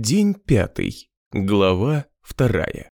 День пятый. Глава вторая.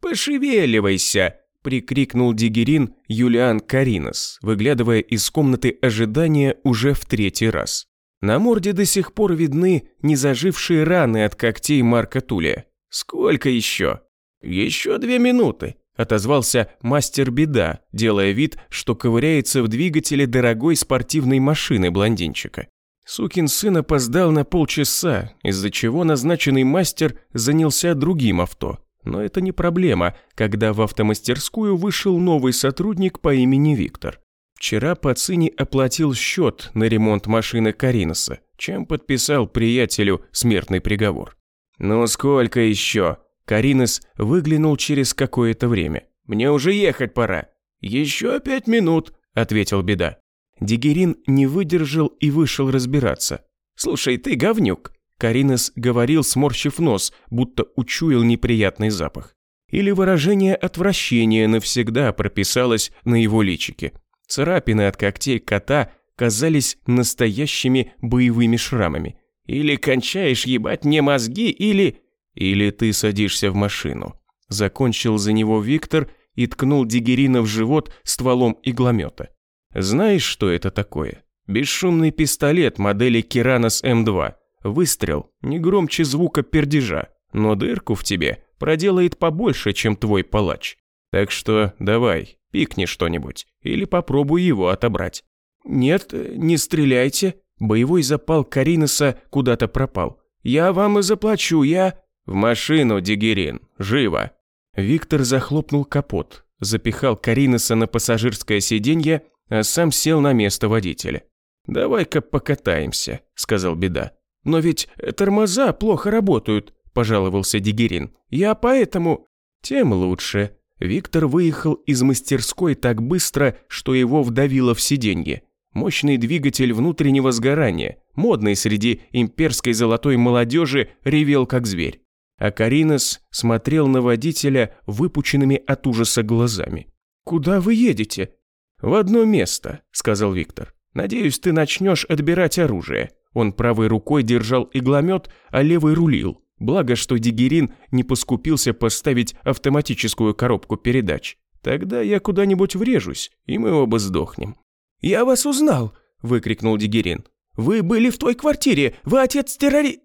«Пошевеливайся!» – прикрикнул Дигерин Юлиан Каринос, выглядывая из комнаты ожидания уже в третий раз. На морде до сих пор видны незажившие раны от когтей Марка Туля. «Сколько еще?» «Еще две минуты», – отозвался мастер Беда, делая вид, что ковыряется в двигателе дорогой спортивной машины блондинчика. Сукин сын опоздал на полчаса, из-за чего назначенный мастер занялся другим авто. Но это не проблема, когда в автомастерскую вышел новый сотрудник по имени Виктор. Вчера Пацини оплатил счет на ремонт машины Кариноса, чем подписал приятелю смертный приговор. «Ну сколько еще?» Каринос выглянул через какое-то время. «Мне уже ехать пора». «Еще пять минут», – ответил Беда. Дигерин не выдержал и вышел разбираться. «Слушай, ты говнюк!» Каринес говорил, сморщив нос, будто учуял неприятный запах. Или выражение отвращения навсегда прописалось на его личике. Царапины от когтей кота казались настоящими боевыми шрамами. Или кончаешь ебать мне мозги, или... Или ты садишься в машину. Закончил за него Виктор и ткнул Дигерина в живот стволом игломета. Знаешь, что это такое? Бесшумный пистолет модели Киранос М2. Выстрел не громче звука пердежа, но дырку в тебе проделает побольше, чем твой палач. Так что давай, пикни что-нибудь или попробуй его отобрать. Нет, не стреляйте. Боевой запал Кариноса куда-то пропал. Я вам и заплачу, я... В машину, Дигерин, живо. Виктор захлопнул капот, запихал Кариноса на пассажирское сиденье а сам сел на место водителя. «Давай-ка покатаемся», – сказал Беда. «Но ведь тормоза плохо работают», – пожаловался Дигерин. «Я поэтому...» «Тем лучше». Виктор выехал из мастерской так быстро, что его вдавило в сиденье. Мощный двигатель внутреннего сгорания, модный среди имперской золотой молодежи, ревел как зверь. А Каринос смотрел на водителя выпученными от ужаса глазами. «Куда вы едете?» «В одно место», – сказал Виктор. «Надеюсь, ты начнешь отбирать оружие». Он правой рукой держал игломет, а левой рулил. Благо, что Дигерин не поскупился поставить автоматическую коробку передач. Тогда я куда-нибудь врежусь, и мы оба сдохнем. «Я вас узнал!» – выкрикнул Дигерин. «Вы были в той квартире! Вы отец террори...»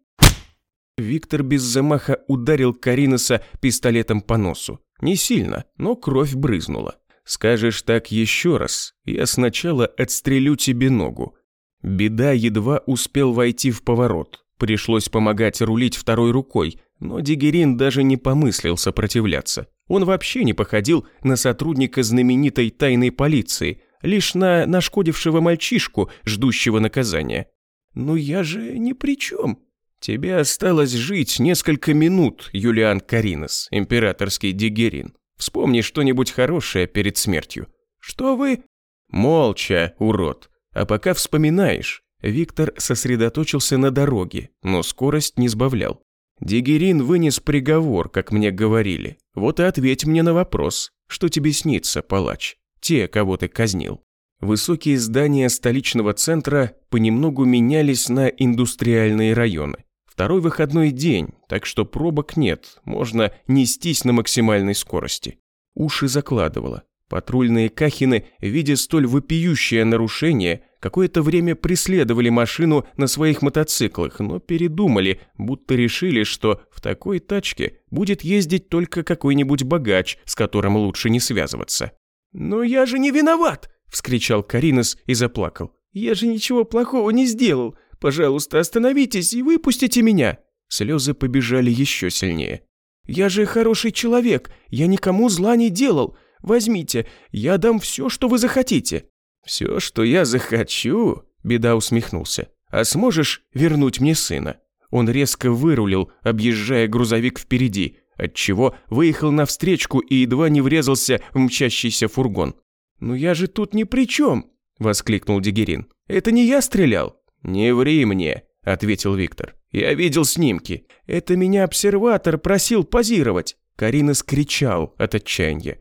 Виктор без замаха ударил Кариноса пистолетом по носу. Не сильно, но кровь брызнула. Скажешь так еще раз, я сначала отстрелю тебе ногу. Беда едва успел войти в поворот. Пришлось помогать рулить второй рукой, но Дигерин даже не помыслил сопротивляться. Он вообще не походил на сотрудника знаменитой тайной полиции, лишь на нашкодившего мальчишку, ждущего наказания. «Ну я же ни при чем», Тебе осталось жить несколько минут, Юлиан Каринос, императорский Дигерин. Вспомни что-нибудь хорошее перед смертью. Что вы? Молча, урод. А пока вспоминаешь, Виктор сосредоточился на дороге, но скорость не сбавлял. Дигерин вынес приговор, как мне говорили. Вот и ответь мне на вопрос, что тебе снится, палач? Те, кого ты казнил. Высокие здания столичного центра понемногу менялись на индустриальные районы. Второй выходной день, так что пробок нет, можно нестись на максимальной скорости. Уши закладывало. Патрульные Кахины, видя столь вопиющее нарушение, какое-то время преследовали машину на своих мотоциклах, но передумали, будто решили, что в такой тачке будет ездить только какой-нибудь богач, с которым лучше не связываться. «Но я же не виноват!» – вскричал Каринос и заплакал. «Я же ничего плохого не сделал. Пожалуйста, остановитесь и выпустите меня!» Слезы побежали еще сильнее. «Я же хороший человек, я никому зла не делал. Возьмите, я дам все, что вы захотите». «Все, что я захочу?» – Беда усмехнулся. «А сможешь вернуть мне сына?» Он резко вырулил, объезжая грузовик впереди, отчего выехал навстречку и едва не врезался в мчащийся фургон. «Ну я же тут ни при чем!» – воскликнул Дигерин. «Это не я стрелял!» «Не ври мне», – ответил Виктор. «Я видел снимки. Это меня обсерватор просил позировать». Карина скричал от отчаяния.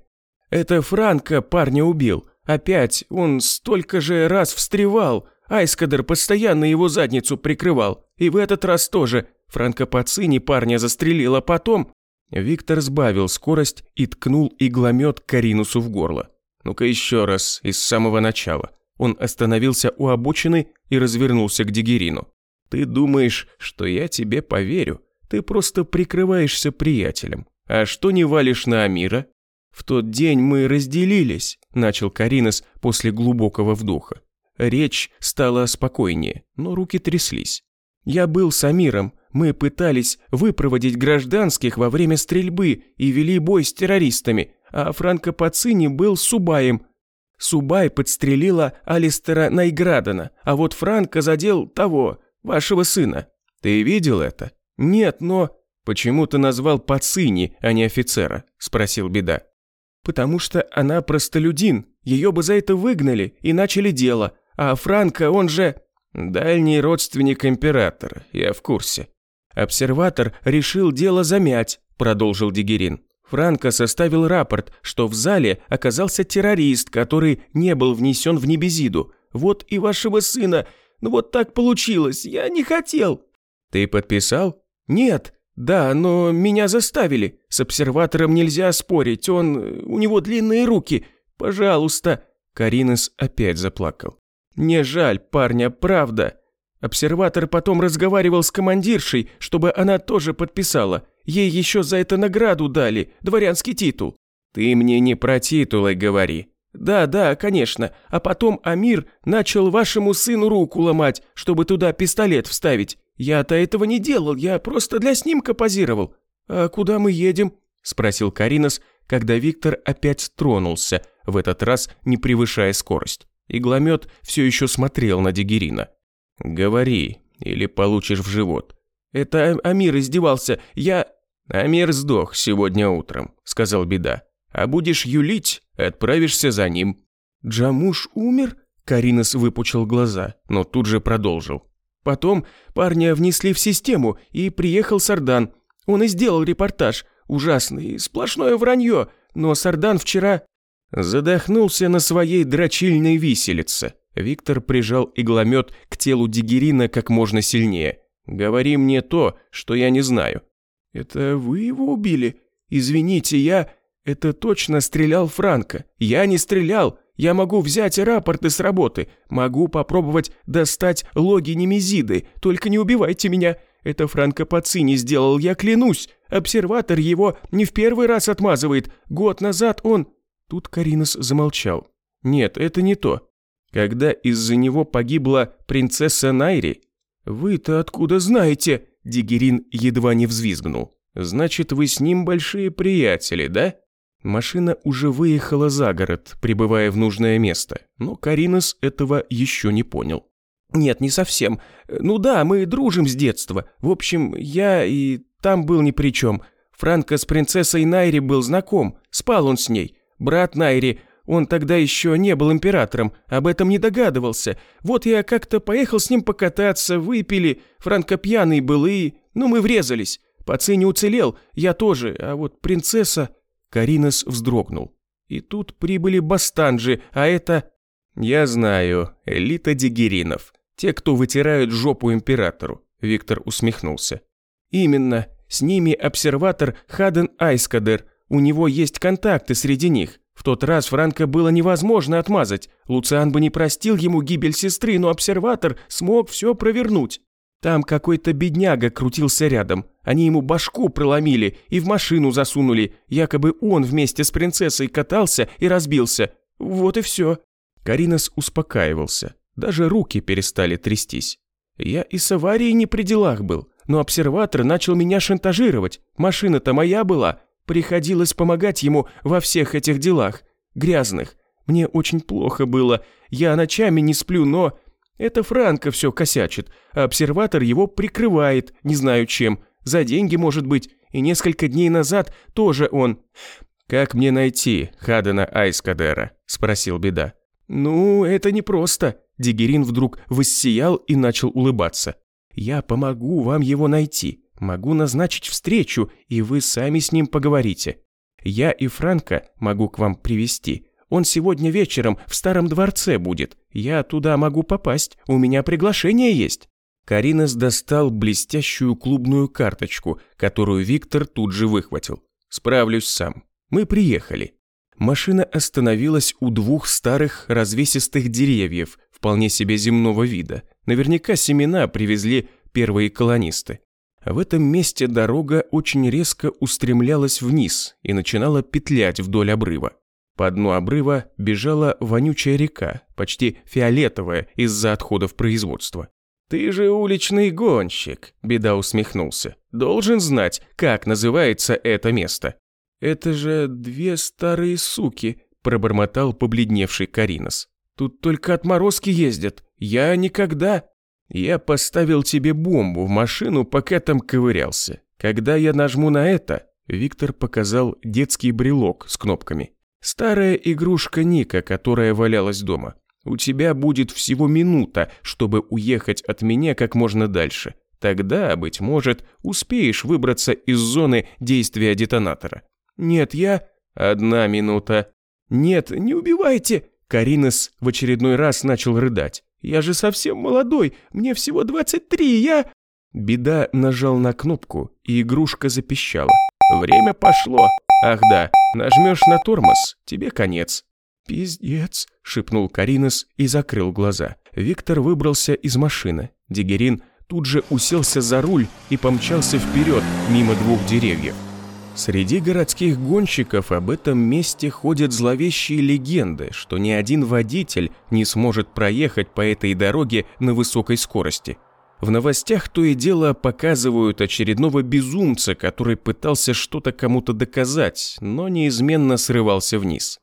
«Это Франко парня убил. Опять, он столько же раз встревал. Айскадер постоянно его задницу прикрывал. И в этот раз тоже. Франко Пацини парня застрелил, а потом... Виктор сбавил скорость и ткнул игломет Каринусу в горло. Ну-ка еще раз, из самого начала. Он остановился у обочины и развернулся к Дигерину. «Ты думаешь, что я тебе поверю? Ты просто прикрываешься приятелем. А что не валишь на Амира?» «В тот день мы разделились», – начал Каринос после глубокого вдоха. Речь стала спокойнее, но руки тряслись. «Я был с Амиром, мы пытались выпроводить гражданских во время стрельбы и вели бой с террористами, а Франко Пацини был с Субаем. Субай подстрелила Алистера Найградена, а вот Франко задел того, вашего сына. Ты видел это? Нет, но... Почему ты назвал Пацини, а не офицера? Спросил Беда. Потому что она простолюдин, ее бы за это выгнали и начали дело, а Франко, он же... Дальний родственник императора, я в курсе. Обсерватор решил дело замять, продолжил Дигерин. Франко составил рапорт, что в зале оказался террорист, который не был внесен в Небезиду. Вот и вашего сына. Ну вот так получилось, я не хотел. Ты подписал? Нет. Да, но меня заставили. С обсерватором нельзя спорить, он... у него длинные руки. Пожалуйста. Каринес опять заплакал. «Не жаль парня, правда. Обсерватор потом разговаривал с командиршей, чтобы она тоже подписала. Ей еще за это награду дали, дворянский титул». «Ты мне не про титулы говори». «Да, да, конечно. А потом Амир начал вашему сыну руку ломать, чтобы туда пистолет вставить. Я-то этого не делал, я просто для снимка позировал. А куда мы едем?» – спросил Каринос, когда Виктор опять тронулся, в этот раз не превышая скорость. Игломет все еще смотрел на Дигерина. «Говори, или получишь в живот». «Это Амир издевался, я...» «Амир сдох сегодня утром», — сказал Беда. «А будешь юлить, отправишься за ним». «Джамуш умер?» Каринос выпучил глаза, но тут же продолжил. «Потом парня внесли в систему, и приехал Сардан. Он и сделал репортаж. Ужасный, сплошное вранье. Но Сардан вчера...» Задохнулся на своей дрочильной виселице. Виктор прижал игломет к телу Дигерина как можно сильнее. «Говори мне то, что я не знаю». «Это вы его убили? Извините, я...» «Это точно стрелял Франко. Я не стрелял. Я могу взять рапорты с работы. Могу попробовать достать логи Немезиды. Только не убивайте меня. Это Франко Пацини сделал, я клянусь. Обсерватор его не в первый раз отмазывает. Год назад он...» Тут Каринос замолчал. «Нет, это не то. Когда из-за него погибла принцесса Найри?» «Вы-то откуда знаете?» Дигерин едва не взвизгнул. «Значит, вы с ним большие приятели, да?» Машина уже выехала за город, прибывая в нужное место, но Каринос этого еще не понял. «Нет, не совсем. Ну да, мы дружим с детства. В общем, я и там был ни при чем. Франко с принцессой Найри был знаком, спал он с ней. Брат Найри, он тогда еще не был императором, об этом не догадывался. Вот я как-то поехал с ним покататься, выпили, Франко пьяный был и... Ну, мы врезались. Паци не уцелел, я тоже, а вот принцесса...» Каринос вздрогнул. «И тут прибыли бастанжи, а это...» «Я знаю, элита дигеринов. Те, кто вытирают жопу императору», — Виктор усмехнулся. «Именно. С ними обсерватор Хаден Айскадер, у него есть контакты среди них. В тот раз Франко было невозможно отмазать. Луциан бы не простил ему гибель сестры, но обсерватор смог все провернуть. Там какой-то бедняга крутился рядом. Они ему башку проломили и в машину засунули. Якобы он вместе с принцессой катался и разбился. Вот и все. Каринос успокаивался. Даже руки перестали трястись. Я и с аварией не при делах был. Но обсерватор начал меня шантажировать. Машина-то моя была. Приходилось помогать ему во всех этих делах, грязных. Мне очень плохо было, я ночами не сплю, но... Это Франко все косячит, а обсерватор его прикрывает, не знаю чем, за деньги, может быть, и несколько дней назад тоже он... «Как мне найти Хадена Айскадера?» – спросил Беда. «Ну, это непросто». Дигерин вдруг воссиял и начал улыбаться. «Я помогу вам его найти. Могу назначить встречу, и вы сами с ним поговорите. Я и Франко могу к вам привести. Он сегодня вечером в старом дворце будет. Я туда могу попасть, у меня приглашение есть». Каринес достал блестящую клубную карточку, которую Виктор тут же выхватил. «Справлюсь сам. Мы приехали». Машина остановилась у двух старых развесистых деревьев, вполне себе земного вида. Наверняка семена привезли первые колонисты. В этом месте дорога очень резко устремлялась вниз и начинала петлять вдоль обрыва. По дну обрыва бежала вонючая река, почти фиолетовая из-за отходов производства. «Ты же уличный гонщик», – Беда усмехнулся. «Должен знать, как называется это место». «Это же две старые суки», – пробормотал побледневший Каринос. «Тут только отморозки ездят. Я никогда...» Я поставил тебе бомбу в машину, пока там ковырялся. Когда я нажму на это, Виктор показал детский брелок с кнопками. Старая игрушка Ника, которая валялась дома. У тебя будет всего минута, чтобы уехать от меня как можно дальше. Тогда, быть может, успеешь выбраться из зоны действия детонатора. Нет, я... Одна минута. Нет, не убивайте! Каринес в очередной раз начал рыдать. Я же совсем молодой, мне всего 23, я...» Беда нажал на кнопку, и игрушка запищала. «Время пошло. Ах да, нажмешь на тормоз, тебе конец». «Пиздец», — шепнул Каринес и закрыл глаза. Виктор выбрался из машины. Дигерин тут же уселся за руль и помчался вперед, мимо двух деревьев. Среди городских гонщиков об этом месте ходят зловещие легенды, что ни один водитель не сможет проехать по этой дороге на высокой скорости. В новостях то и дело показывают очередного безумца, который пытался что-то кому-то доказать, но неизменно срывался вниз.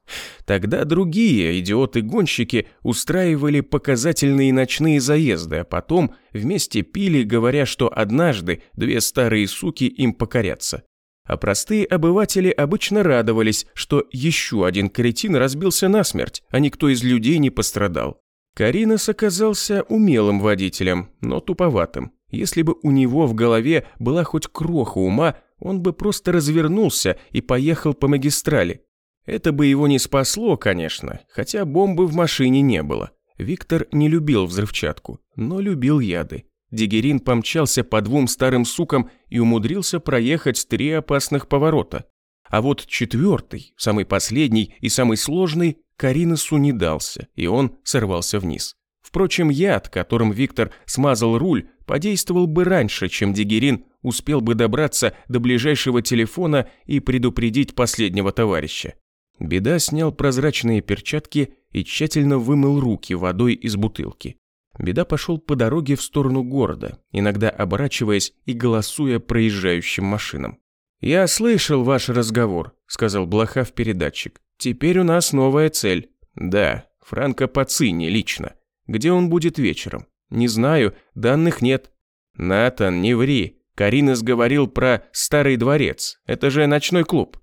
Тогда другие идиоты-гонщики устраивали показательные ночные заезды, а потом вместе пили, говоря, что однажды две старые суки им покорятся а простые обыватели обычно радовались, что еще один кретин разбился насмерть, а никто из людей не пострадал. Каринос оказался умелым водителем, но туповатым. Если бы у него в голове была хоть кроха ума, он бы просто развернулся и поехал по магистрали. Это бы его не спасло, конечно, хотя бомбы в машине не было. Виктор не любил взрывчатку, но любил яды. Дигерин помчался по двум старым сукам и умудрился проехать три опасных поворота. А вот четвертый, самый последний и самый сложный, Кариносу не дался, и он сорвался вниз. Впрочем, яд, которым Виктор смазал руль, подействовал бы раньше, чем Дигерин успел бы добраться до ближайшего телефона и предупредить последнего товарища. Беда снял прозрачные перчатки и тщательно вымыл руки водой из бутылки. Беда пошел по дороге в сторону города, иногда оборачиваясь и голосуя проезжающим машинам. «Я слышал ваш разговор», — сказал Блоха в передатчик. «Теперь у нас новая цель». «Да, Франко Пацини лично. Где он будет вечером?» «Не знаю, данных нет». «Натан, не ври. Каринес говорил про Старый дворец. Это же ночной клуб».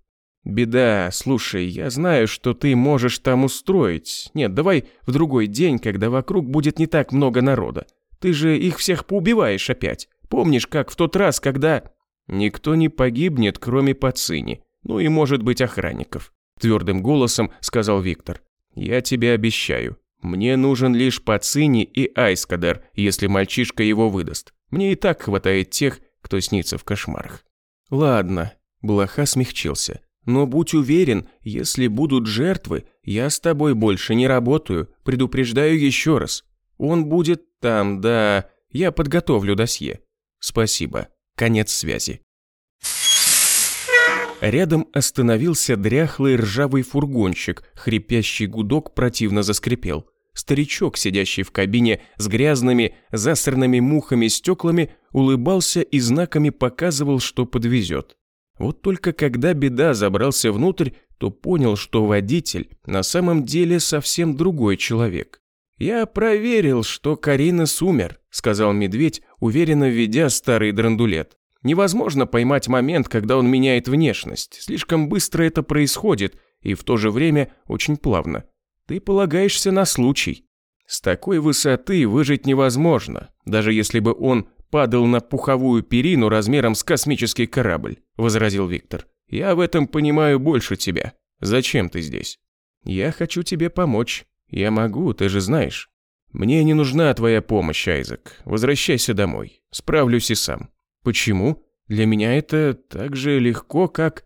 «Беда, слушай, я знаю, что ты можешь там устроить. Нет, давай в другой день, когда вокруг будет не так много народа. Ты же их всех поубиваешь опять. Помнишь, как в тот раз, когда...» «Никто не погибнет, кроме Пацини. Ну и, может быть, охранников», – твердым голосом сказал Виктор. «Я тебе обещаю. Мне нужен лишь Пацини и Айскадер, если мальчишка его выдаст. Мне и так хватает тех, кто снится в кошмарах». «Ладно», – Блоха смягчился. Но будь уверен, если будут жертвы, я с тобой больше не работаю, предупреждаю еще раз. Он будет там, да, я подготовлю досье. Спасибо. Конец связи. Рядом остановился дряхлый ржавый фургончик, хрипящий гудок противно заскрипел. Старичок, сидящий в кабине с грязными, засранными мухами стеклами, улыбался и знаками показывал, что подвезет. Вот только когда беда забрался внутрь, то понял, что водитель на самом деле совсем другой человек. «Я проверил, что Карина сумер», — сказал медведь, уверенно ведя старый драндулет. «Невозможно поймать момент, когда он меняет внешность. Слишком быстро это происходит, и в то же время очень плавно. Ты полагаешься на случай. С такой высоты выжить невозможно, даже если бы он падал на пуховую перину размером с космический корабль», – возразил Виктор. «Я в этом понимаю больше тебя. Зачем ты здесь?» Я хочу тебе помочь. Я могу, ты же знаешь. Мне не нужна твоя помощь, Айзек. Возвращайся домой. Справлюсь и сам. Почему? Для меня это так же легко, как...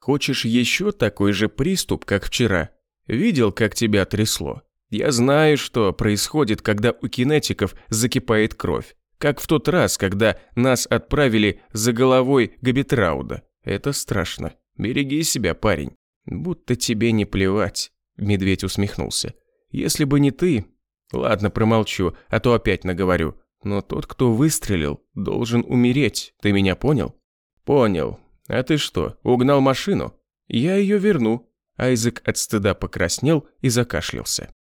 Хочешь еще такой же приступ, как вчера? Видел, как тебя трясло? Я знаю, что происходит, когда у кинетиков закипает кровь. Как в тот раз, когда нас отправили за головой Габитрауда. Это страшно. Береги себя, парень. Будто тебе не плевать. Медведь усмехнулся. Если бы не ты... Ладно, промолчу, а то опять наговорю. Но тот, кто выстрелил, должен умереть. Ты меня понял? Понял. А ты что, угнал машину? Я ее верну. Айзек от стыда покраснел и закашлялся.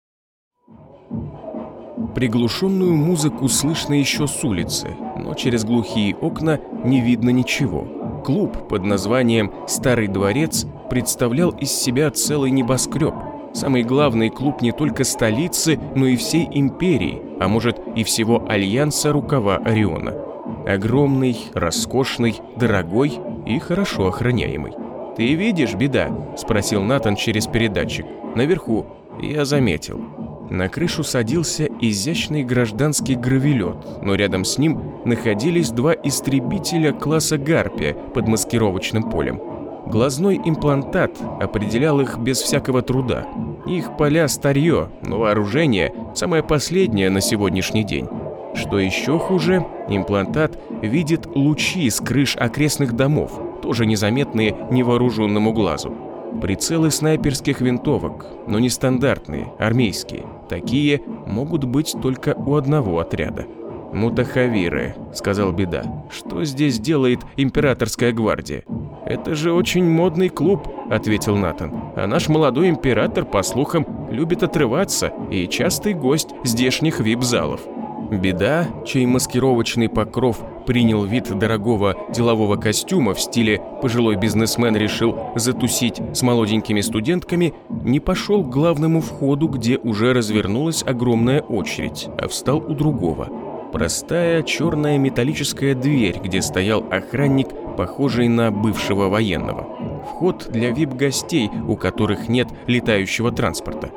Приглушенную музыку слышно еще с улицы, но через глухие окна не видно ничего. Клуб под названием «Старый дворец» представлял из себя целый небоскреб. Самый главный клуб не только столицы, но и всей империи, а может и всего альянса рукава Ориона. Огромный, роскошный, дорогой и хорошо охраняемый. «Ты видишь, беда?» – спросил Натан через передатчик. «Наверху». Я заметил. На крышу садился изящный гражданский гравелет, но рядом с ним находились два истребителя класса «Гарпия» под маскировочным полем. Глазной имплантат определял их без всякого труда. Их поля старье, но вооружение самое последнее на сегодняшний день. Что еще хуже, имплантат видит лучи с крыш окрестных домов, тоже незаметные невооруженному глазу. Прицелы снайперских винтовок, но не стандартные, армейские. Такие могут быть только у одного отряда. «Мутахавиры», — сказал Беда. «Что здесь делает императорская гвардия?» «Это же очень модный клуб», — ответил Натан. «А наш молодой император, по слухам, любит отрываться и частый гость здешних вип-залов». Беда, чей маскировочный покров принял вид дорогого делового костюма в стиле «пожилой бизнесмен решил затусить с молоденькими студентками», не пошел к главному входу, где уже развернулась огромная очередь, а встал у другого. Простая черная металлическая дверь, где стоял охранник, похожий на бывшего военного. Вход для вип-гостей, у которых нет летающего транспорта.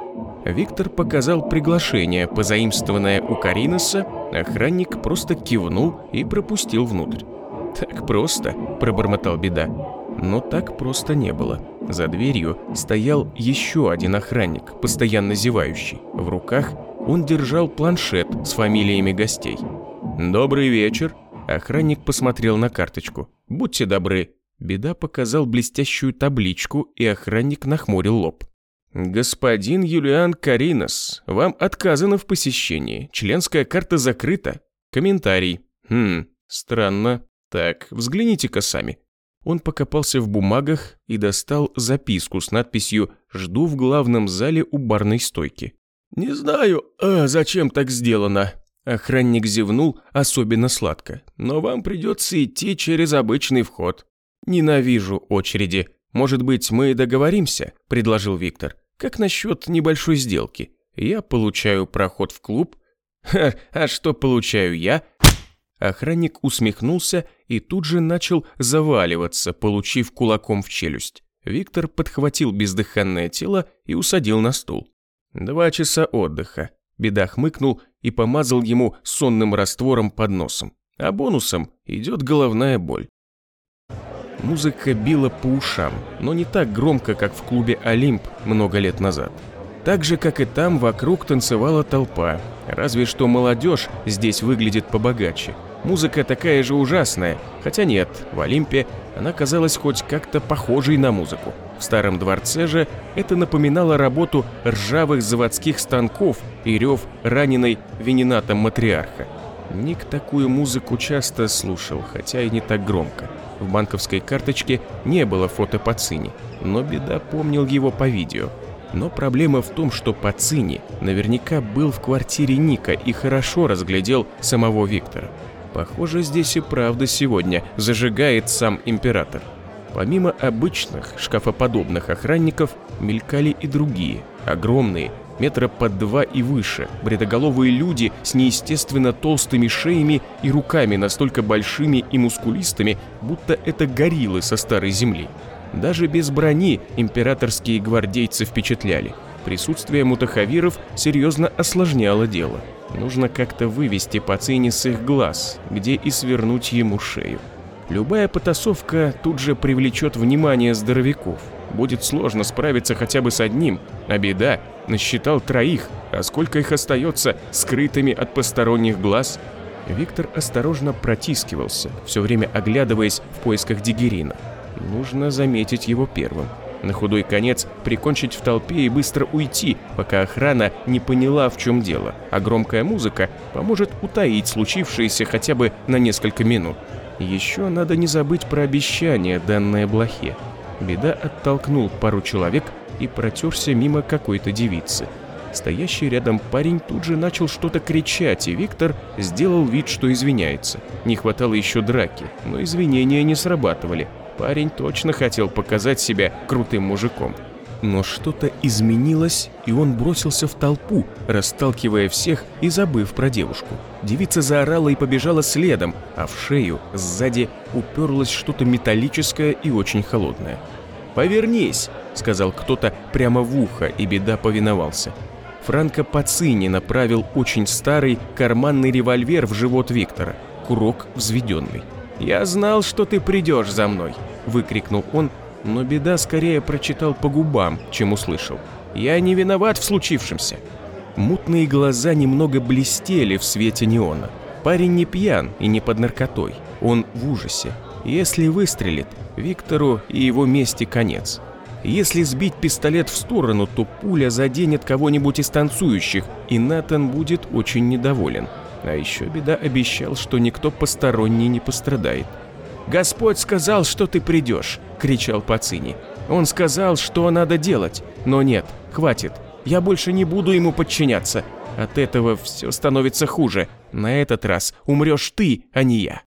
Виктор показал приглашение, позаимствованное у Кариноса, охранник просто кивнул и пропустил внутрь. «Так просто», – пробормотал Беда. Но так просто не было. За дверью стоял еще один охранник, постоянно зевающий. В руках он держал планшет с фамилиями гостей. «Добрый вечер», – охранник посмотрел на карточку. «Будьте добры». Беда показал блестящую табличку, и охранник нахмурил лоб. «Господин Юлиан Каринос, вам отказано в посещении. Членская карта закрыта. Комментарий. Хм, странно. Так, взгляните-ка сами». Он покопался в бумагах и достал записку с надписью «Жду в главном зале у барной стойки». «Не знаю, а зачем так сделано?» Охранник зевнул особенно сладко. «Но вам придется идти через обычный вход». «Ненавижу очереди. Может быть, мы договоримся?» – предложил Виктор. Как насчет небольшой сделки? Я получаю проход в клуб. Ха, а что получаю я? Охранник усмехнулся и тут же начал заваливаться, получив кулаком в челюсть. Виктор подхватил бездыханное тело и усадил на стул. Два часа отдыха. Беда хмыкнул и помазал ему сонным раствором под носом. А бонусом идет головная боль. Музыка била по ушам, но не так громко, как в клубе «Олимп» много лет назад. Так же, как и там, вокруг танцевала толпа. Разве что молодежь здесь выглядит побогаче. Музыка такая же ужасная, хотя нет, в Олимпе она казалась хоть как-то похожей на музыку. В старом дворце же это напоминало работу ржавых заводских станков и рев раненой венинатом матриарха. Ник такую музыку часто слушал, хотя и не так громко. В банковской карточке не было фото Пацини, но беда помнил его по видео. Но проблема в том, что Пацини наверняка был в квартире Ника и хорошо разглядел самого Виктора. Похоже, здесь и правда сегодня зажигает сам император. Помимо обычных шкафоподобных охранников, мелькали и другие, огромные, метра под два и выше, бредоголовые люди с неестественно толстыми шеями и руками настолько большими и мускулистыми, будто это гориллы со старой земли. Даже без брони императорские гвардейцы впечатляли. Присутствие мутахавиров серьезно осложняло дело. Нужно как-то вывести Пацини с их глаз, где и свернуть ему шею. Любая потасовка тут же привлечет внимание здоровяков. Будет сложно справиться хотя бы с одним, а беда, насчитал троих, а сколько их остается скрытыми от посторонних глаз? Виктор осторожно протискивался, все время оглядываясь в поисках Дигерина. Нужно заметить его первым. На худой конец прикончить в толпе и быстро уйти, пока охрана не поняла, в чем дело, а громкая музыка поможет утаить случившееся хотя бы на несколько минут. Еще надо не забыть про обещание, данное Блохе. Беда оттолкнул пару человек и протерся мимо какой-то девицы. Стоящий рядом парень тут же начал что-то кричать, и Виктор сделал вид, что извиняется. Не хватало еще драки, но извинения не срабатывали. Парень точно хотел показать себя крутым мужиком. Но что-то изменилось, и он бросился в толпу, расталкивая всех и забыв про девушку. Девица заорала и побежала следом, а в шею сзади уперлось что-то металлическое и очень холодное. «Повернись!» — сказал кто-то прямо в ухо, и беда повиновался. Франко Пацини направил очень старый карманный револьвер в живот Виктора, курок взведенный. «Я знал, что ты придешь за мной!» – выкрикнул он, но беда скорее прочитал по губам, чем услышал. «Я не виноват в случившемся!» Мутные глаза немного блестели в свете неона. Парень не пьян и не под наркотой. Он в ужасе. Если выстрелит, Виктору и его мести конец. Если сбить пистолет в сторону, то пуля заденет кого-нибудь из танцующих, и Натан будет очень недоволен. А еще беда обещал, что никто посторонний не пострадает. «Господь сказал, что ты придешь!» – кричал Пацини. «Он сказал, что надо делать, но нет, хватит, я больше не буду ему подчиняться. От этого все становится хуже. На этот раз умрешь ты, а не я».